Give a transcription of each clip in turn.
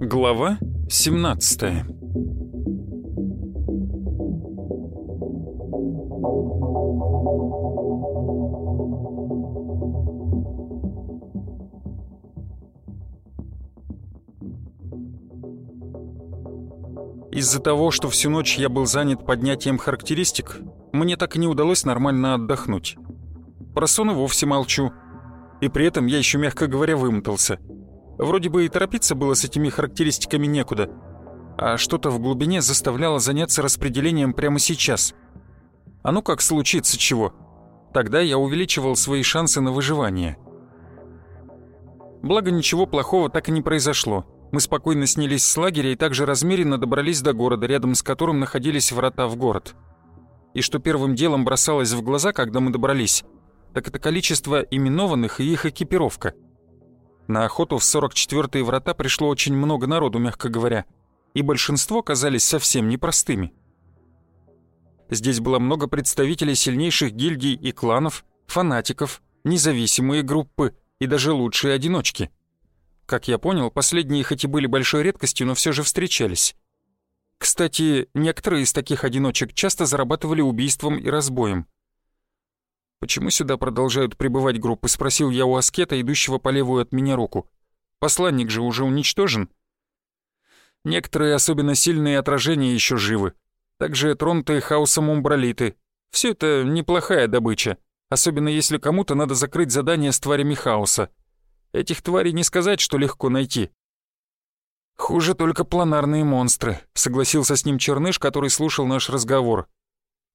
Глава 17 Из-за того, что всю ночь я был занят поднятием характеристик, мне так и не удалось нормально отдохнуть. Про сон и вовсе молчу. И при этом я еще, мягко говоря, вымотался. Вроде бы и торопиться было с этими характеристиками некуда, а что-то в глубине заставляло заняться распределением прямо сейчас. А ну как случится чего? Тогда я увеличивал свои шансы на выживание. Благо ничего плохого так и не произошло. Мы спокойно снялись с лагеря и также размеренно добрались до города, рядом с которым находились врата в город. И что первым делом бросалось в глаза, когда мы добрались, так это количество именованных и их экипировка. На охоту в 44-е врата пришло очень много народу, мягко говоря, и большинство казались совсем непростыми. Здесь было много представителей сильнейших гильдий и кланов, фанатиков, независимые группы и даже лучшие одиночки – как я понял, последние хоть и были большой редкостью, но все же встречались. Кстати, некоторые из таких одиночек часто зарабатывали убийством и разбоем. «Почему сюда продолжают прибывать группы?» — спросил я у аскета, идущего по левую от меня руку. «Посланник же уже уничтожен?» Некоторые особенно сильные отражения еще живы. Также тронутые хаосом умбралиты. Все это неплохая добыча, особенно если кому-то надо закрыть задание с тварями хаоса. Этих тварей не сказать, что легко найти. Хуже только планарные монстры, согласился с ним Черныш, который слушал наш разговор.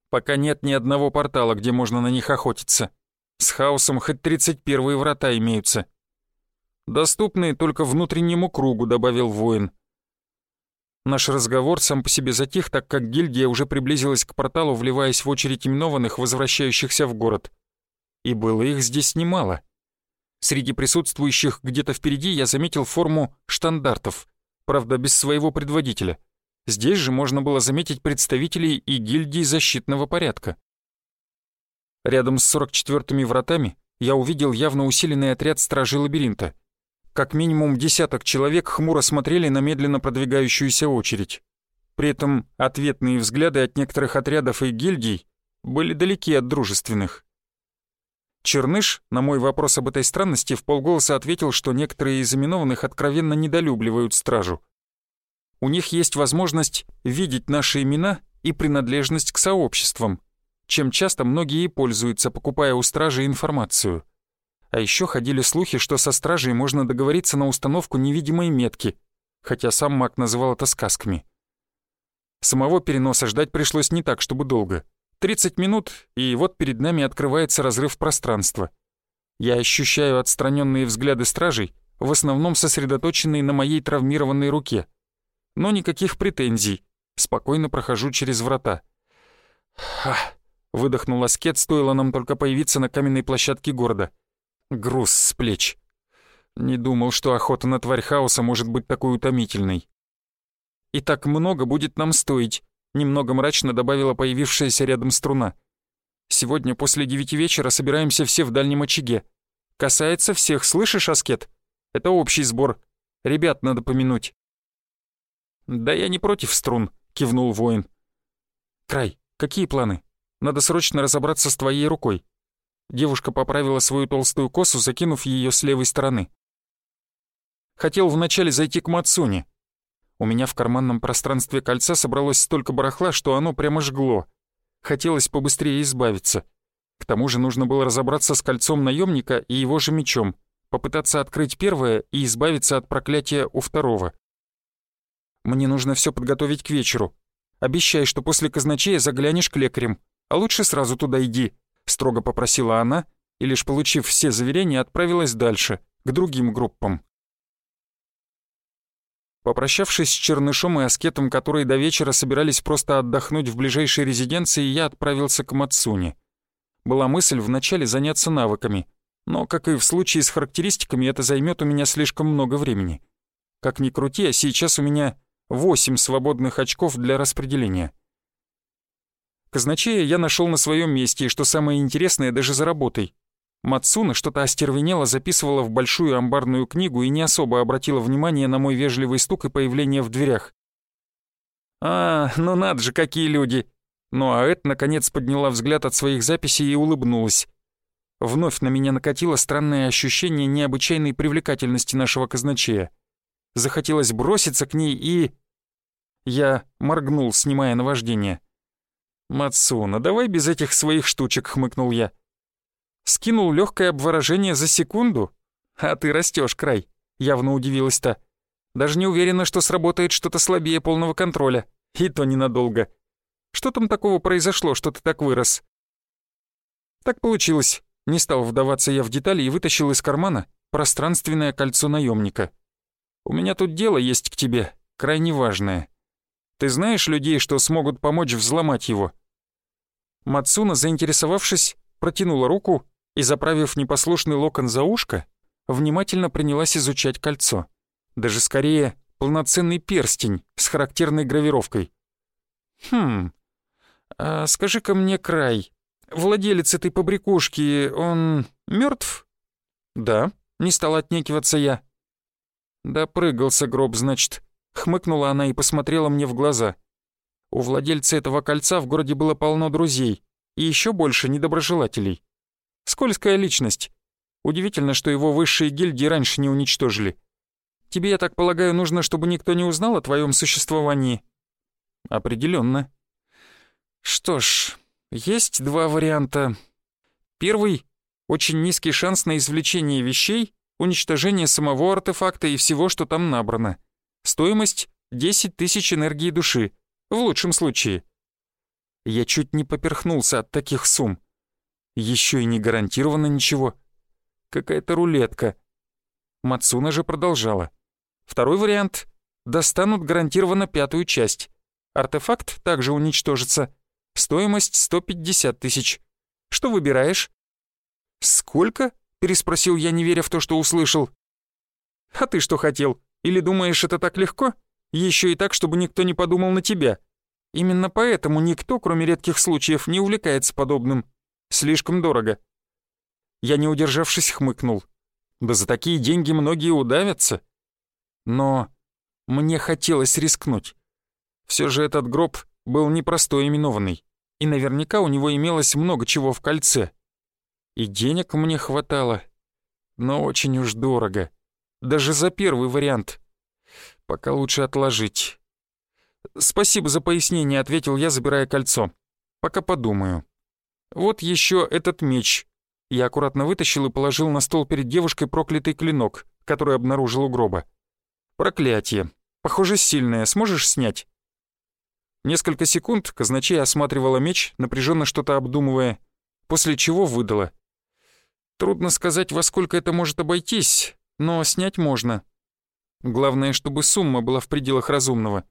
Пока нет ни одного портала, где можно на них охотиться. С хаосом хоть 31-е врата имеются. Доступные только внутреннему кругу, добавил воин. Наш разговор сам по себе затих, так как гильдия уже приблизилась к порталу, вливаясь в очередь именованных, возвращающихся в город. И было их здесь немало. Среди присутствующих где-то впереди я заметил форму штандартов, правда, без своего предводителя. Здесь же можно было заметить представителей и гильдии защитного порядка. Рядом с 44-ми вратами я увидел явно усиленный отряд стражей лабиринта. Как минимум десяток человек хмуро смотрели на медленно продвигающуюся очередь. При этом ответные взгляды от некоторых отрядов и гильдий были далеки от дружественных. Черныш на мой вопрос об этой странности в полголоса ответил, что некоторые из именованных откровенно недолюбливают стражу. У них есть возможность видеть наши имена и принадлежность к сообществам, чем часто многие и пользуются, покупая у стражи информацию. А еще ходили слухи, что со стражей можно договориться на установку невидимой метки, хотя сам маг называл это сказками. Самого переноса ждать пришлось не так, чтобы долго — 30 минут, и вот перед нами открывается разрыв пространства. Я ощущаю отстраненные взгляды стражей, в основном сосредоточенные на моей травмированной руке. Но никаких претензий. Спокойно прохожу через врата. «Ха!» — выдохнул Аскет, стоило нам только появиться на каменной площадке города. Груз с плеч. Не думал, что охота на тварь хаоса может быть такой утомительной. «И так много будет нам стоить», Немного мрачно добавила появившаяся рядом струна. «Сегодня после девяти вечера собираемся все в дальнем очаге. Касается всех, слышишь, Аскет? Это общий сбор. Ребят надо помянуть». «Да я не против струн», — кивнул воин. «Край, какие планы? Надо срочно разобраться с твоей рукой». Девушка поправила свою толстую косу, закинув ее с левой стороны. «Хотел вначале зайти к Мацуне, у меня в карманном пространстве кольца собралось столько барахла, что оно прямо жгло. Хотелось побыстрее избавиться. К тому же нужно было разобраться с кольцом наемника и его же мечом, попытаться открыть первое и избавиться от проклятия у второго. Мне нужно все подготовить к вечеру. Обещай, что после казначея заглянешь к лекарям, а лучше сразу туда иди», — строго попросила она, и лишь получив все заверения, отправилась дальше, к другим группам. Попрощавшись с Чернышом и Аскетом, которые до вечера собирались просто отдохнуть в ближайшей резиденции, я отправился к Мацуне. Была мысль вначале заняться навыками, но, как и в случае с характеристиками, это займет у меня слишком много времени. Как ни крути, а сейчас у меня 8 свободных очков для распределения. Казначея я нашел на своем месте, и что самое интересное, даже за работой. Мацуна что-то остервенело записывала в большую амбарную книгу и не особо обратила внимание на мой вежливый стук и появление в дверях. «А, ну надо же, какие люди!» Ну а Эд, наконец, подняла взгляд от своих записей и улыбнулась. Вновь на меня накатило странное ощущение необычайной привлекательности нашего казначея. Захотелось броситься к ней и... Я моргнул, снимая наваждение. «Мацуна, давай без этих своих штучек», — хмыкнул я. Скинул легкое обворожение за секунду? А ты растешь, край. Явно удивилась та. Даже не уверена, что сработает что-то слабее полного контроля. И то ненадолго. Что там такого произошло, что ты так вырос? Так получилось. Не стал вдаваться я в детали и вытащил из кармана пространственное кольцо наемника. У меня тут дело есть к тебе, крайне важное. Ты знаешь людей, что смогут помочь взломать его?» Мацуна, заинтересовавшись, протянула руку и, заправив непослушный локон за ушко, внимательно принялась изучать кольцо. Даже скорее полноценный перстень с характерной гравировкой. «Хм, а скажи-ка мне, Край, владелец этой побрякушки, он мертв? «Да», — не стал отнекиваться я. «Да прыгался гроб, значит», — хмыкнула она и посмотрела мне в глаза. У владельца этого кольца в городе было полно друзей и еще больше недоброжелателей. Скользкая личность. Удивительно, что его высшие гильдии раньше не уничтожили. Тебе, я так полагаю, нужно, чтобы никто не узнал о твоем существовании?» Определенно. Что ж, есть два варианта. Первый — очень низкий шанс на извлечение вещей, уничтожение самого артефакта и всего, что там набрано. Стоимость — 10 тысяч энергии души, в лучшем случае. Я чуть не поперхнулся от таких сумм. Еще и не гарантировано ничего. Какая-то рулетка. Мацуна же продолжала. Второй вариант — достанут гарантированно пятую часть. Артефакт также уничтожится. Стоимость 150 тысяч. Что выбираешь?» «Сколько?» — переспросил я, не веря в то, что услышал. «А ты что хотел? Или думаешь, это так легко? Еще и так, чтобы никто не подумал на тебя. Именно поэтому никто, кроме редких случаев, не увлекается подобным. Слишком дорого». Я, не удержавшись, хмыкнул. «Да за такие деньги многие удавятся». Но мне хотелось рискнуть. Все же этот гроб был непростой именованный, и наверняка у него имелось много чего в кольце. И денег мне хватало, но очень уж дорого. Даже за первый вариант. Пока лучше отложить. «Спасибо за пояснение», — ответил я, забирая кольцо. «Пока подумаю». «Вот еще этот меч». Я аккуратно вытащил и положил на стол перед девушкой проклятый клинок, который обнаружил у гроба. «Проклятие. Похоже, сильное. Сможешь снять?» Несколько секунд казначей осматривала меч, напряженно что-то обдумывая, после чего выдала. «Трудно сказать, во сколько это может обойтись, но снять можно. Главное, чтобы сумма была в пределах разумного.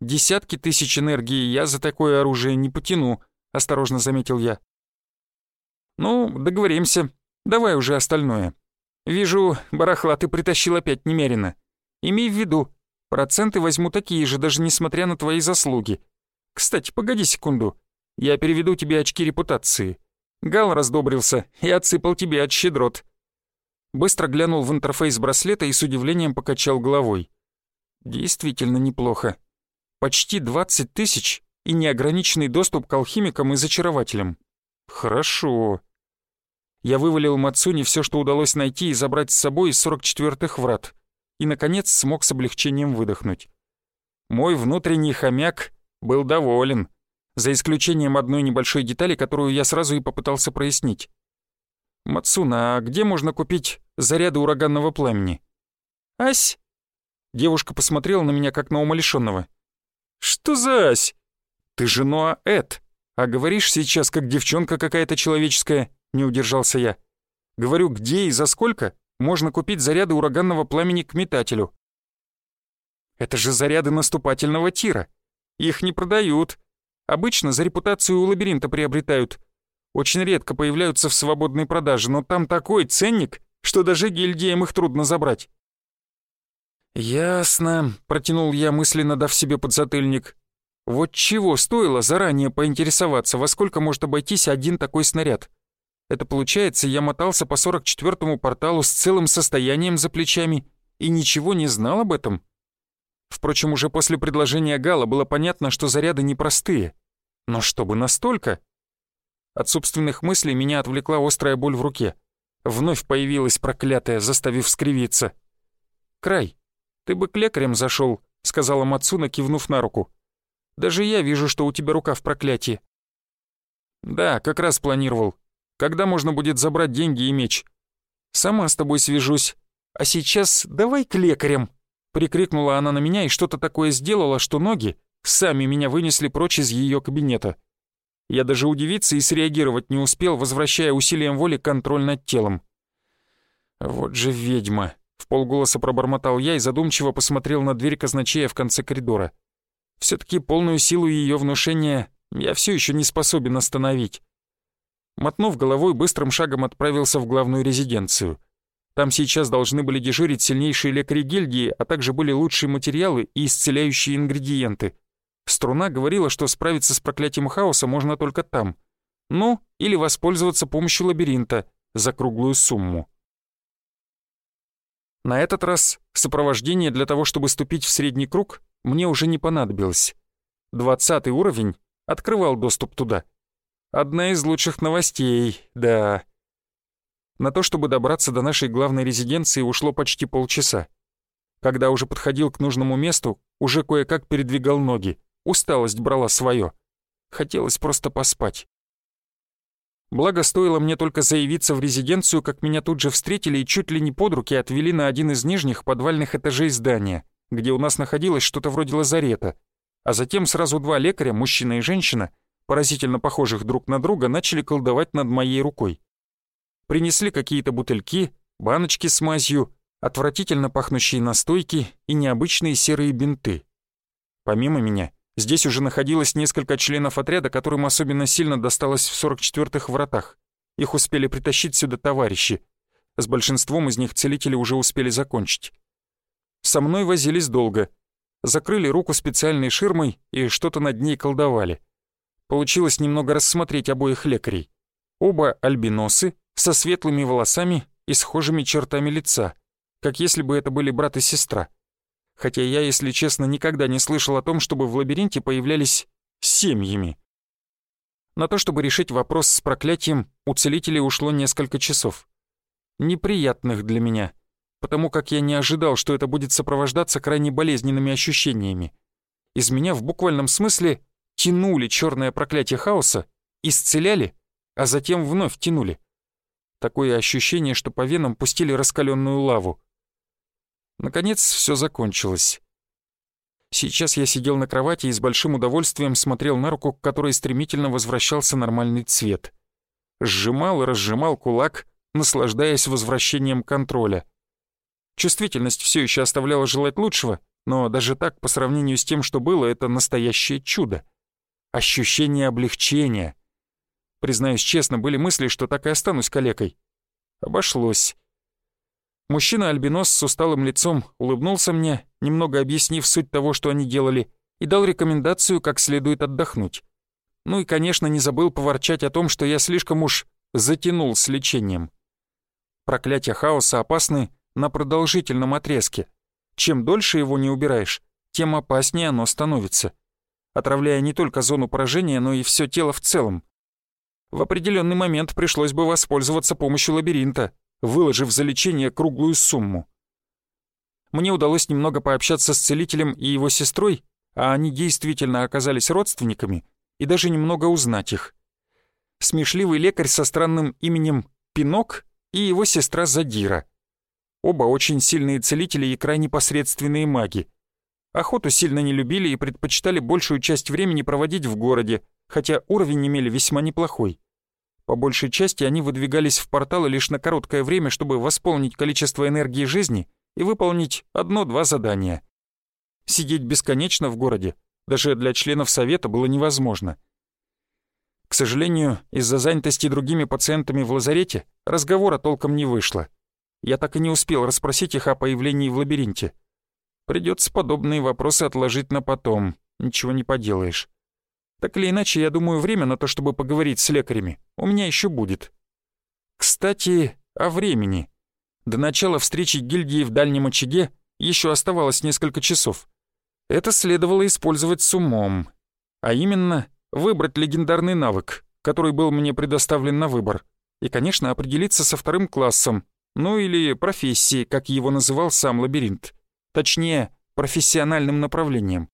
Десятки тысяч энергии я за такое оружие не потяну», — осторожно заметил я. «Ну, договоримся. Давай уже остальное. Вижу, барахла ты притащил опять немерено. Имей в виду, проценты возьму такие же, даже несмотря на твои заслуги. Кстати, погоди секунду. Я переведу тебе очки репутации. Гал раздобрился и отсыпал тебе от щедрот». Быстро глянул в интерфейс браслета и с удивлением покачал головой. «Действительно неплохо. Почти 20 тысяч и неограниченный доступ к алхимикам и зачарователям. Хорошо». Я вывалил Мацуни все, что удалось найти и забрать с собой из 44-х врат, и, наконец, смог с облегчением выдохнуть. Мой внутренний хомяк был доволен, за исключением одной небольшой детали, которую я сразу и попытался прояснить. «Мацуна, а где можно купить заряды ураганного пламени?» «Ась?» Девушка посмотрела на меня, как на умалишенного. «Что за ась? Ты же Ноа Эд, а говоришь сейчас, как девчонка какая-то человеческая», — не удержался я. «Говорю, где и за сколько можно купить заряды ураганного пламени к метателю?» «Это же заряды наступательного тира. Их не продают. Обычно за репутацию у лабиринта приобретают. Очень редко появляются в свободной продаже, но там такой ценник, что даже гильдиям их трудно забрать. «Ясно», — протянул я мысленно, дав себе подзатыльник. Вот чего стоило заранее поинтересоваться, во сколько может обойтись один такой снаряд? Это получается, я мотался по 44-му порталу с целым состоянием за плечами и ничего не знал об этом? Впрочем, уже после предложения Гала было понятно, что заряды непростые. Но чтобы настолько? От собственных мыслей меня отвлекла острая боль в руке. Вновь появилась проклятая, заставив скривиться. «Край, ты бы к лекарям зашел, сказала Мацуна, кивнув на руку. «Даже я вижу, что у тебя рука в проклятии». «Да, как раз планировал. Когда можно будет забрать деньги и меч?» «Сама с тобой свяжусь. А сейчас давай к лекарям!» Прикрикнула она на меня и что-то такое сделала, что ноги сами меня вынесли прочь из ее кабинета. Я даже удивиться и среагировать не успел, возвращая усилием воли контроль над телом. «Вот же ведьма!» — в полголоса пробормотал я и задумчиво посмотрел на дверь казначея в конце коридора. Все таки полную силу ее внушения я все еще не способен остановить. Мотнув головой, быстрым шагом отправился в главную резиденцию. Там сейчас должны были дежурить сильнейшие лекари гильдии, а также были лучшие материалы и исцеляющие ингредиенты. Струна говорила, что справиться с проклятием хаоса можно только там. Ну, или воспользоваться помощью лабиринта за круглую сумму. На этот раз сопровождение для того, чтобы ступить в средний круг, мне уже не понадобилось. Двадцатый уровень открывал доступ туда. Одна из лучших новостей, да. На то, чтобы добраться до нашей главной резиденции, ушло почти полчаса. Когда уже подходил к нужному месту, уже кое-как передвигал ноги. Усталость брала свое. Хотелось просто поспать. Благо, стоило мне только заявиться в резиденцию, как меня тут же встретили и чуть ли не под руки отвели на один из нижних подвальных этажей здания, где у нас находилось что-то вроде лазарета. А затем сразу два лекаря, мужчина и женщина, поразительно похожих друг на друга, начали колдовать над моей рукой. Принесли какие-то бутыльки, баночки с мазью, отвратительно пахнущие настойки и необычные серые бинты. Помимо меня, здесь уже находилось несколько членов отряда, которым особенно сильно досталось в 44-х вратах. Их успели притащить сюда товарищи. С большинством из них целители уже успели закончить. Со мной возились долго. Закрыли руку специальной ширмой и что-то над ней колдовали. Получилось немного рассмотреть обоих лекарей. Оба альбиносы, со светлыми волосами и схожими чертами лица, как если бы это были брат и сестра. Хотя я, если честно, никогда не слышал о том, чтобы в лабиринте появлялись семьями. На то, чтобы решить вопрос с проклятием, у целителей ушло несколько часов. Неприятных для меня, потому как я не ожидал, что это будет сопровождаться крайне болезненными ощущениями. Из меня в буквальном смысле тянули черное проклятие хаоса, исцеляли, а затем вновь тянули. Такое ощущение, что по венам пустили раскаленную лаву. Наконец все закончилось. Сейчас я сидел на кровати и с большим удовольствием смотрел на руку, к которой стремительно возвращался нормальный цвет. Сжимал и разжимал кулак, наслаждаясь возвращением контроля. Чувствительность все еще оставляла желать лучшего, но даже так, по сравнению с тем, что было, это настоящее чудо. Ощущение облегчения — Признаюсь честно, были мысли, что так и останусь калекой. Обошлось. Мужчина-альбинос с усталым лицом улыбнулся мне, немного объяснив суть того, что они делали, и дал рекомендацию, как следует отдохнуть. Ну и, конечно, не забыл поворчать о том, что я слишком уж затянул с лечением. Проклятия хаоса опасны на продолжительном отрезке. Чем дольше его не убираешь, тем опаснее оно становится, отравляя не только зону поражения, но и все тело в целом. В определенный момент пришлось бы воспользоваться помощью лабиринта, выложив за лечение круглую сумму. Мне удалось немного пообщаться с целителем и его сестрой, а они действительно оказались родственниками, и даже немного узнать их. Смешливый лекарь со странным именем Пинок и его сестра Задира. Оба очень сильные целители и крайне посредственные маги. Охоту сильно не любили и предпочитали большую часть времени проводить в городе, хотя уровень имели весьма неплохой. По большей части они выдвигались в порталы лишь на короткое время, чтобы восполнить количество энергии жизни и выполнить одно-два задания. Сидеть бесконечно в городе даже для членов совета было невозможно. К сожалению, из-за занятости другими пациентами в лазарете разговора толком не вышло. Я так и не успел расспросить их о появлении в лабиринте. Придется подобные вопросы отложить на потом, ничего не поделаешь. Так или иначе, я думаю, время на то, чтобы поговорить с лекарями, у меня еще будет. Кстати, о времени. До начала встречи гильдии в дальнем очаге еще оставалось несколько часов. Это следовало использовать с умом. А именно, выбрать легендарный навык, который был мне предоставлен на выбор. И, конечно, определиться со вторым классом, ну или профессией, как его называл сам лабиринт. Точнее, профессиональным направлением.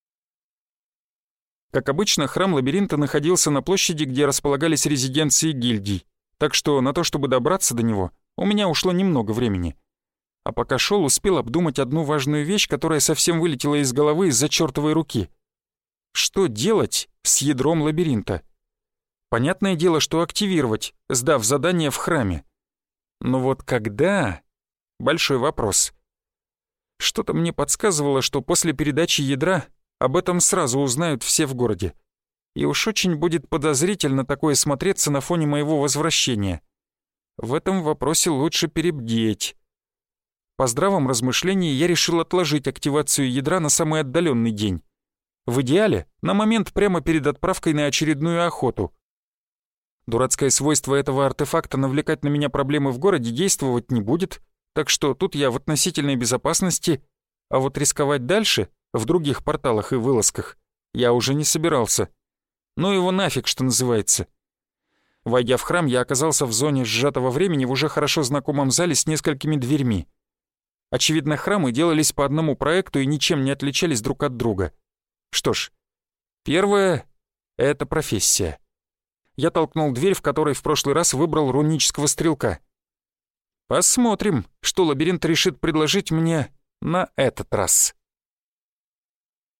Как обычно, храм лабиринта находился на площади, где располагались резиденции гильдий, так что на то, чтобы добраться до него, у меня ушло немного времени. А пока шел, успел обдумать одну важную вещь, которая совсем вылетела из головы из-за чертовой руки. Что делать с ядром лабиринта? Понятное дело, что активировать, сдав задание в храме. Но вот когда? Большой вопрос. Что-то мне подсказывало, что после передачи ядра об этом сразу узнают все в городе. И уж очень будет подозрительно такое смотреться на фоне моего возвращения. В этом вопросе лучше перебдеть. По здравом размышлении я решил отложить активацию ядра на самый отдаленный день. В идеале, на момент прямо перед отправкой на очередную охоту. Дурацкое свойство этого артефакта навлекать на меня проблемы в городе действовать не будет, так что тут я в относительной безопасности, а вот рисковать дальше — в других порталах и вылазках, я уже не собирался. Ну его нафиг, что называется. Войдя в храм, я оказался в зоне сжатого времени в уже хорошо знакомом зале с несколькими дверьми. Очевидно, храмы делались по одному проекту и ничем не отличались друг от друга. Что ж, первое — это профессия. Я толкнул дверь, в которой в прошлый раз выбрал рунического стрелка. Посмотрим, что лабиринт решит предложить мне на этот раз.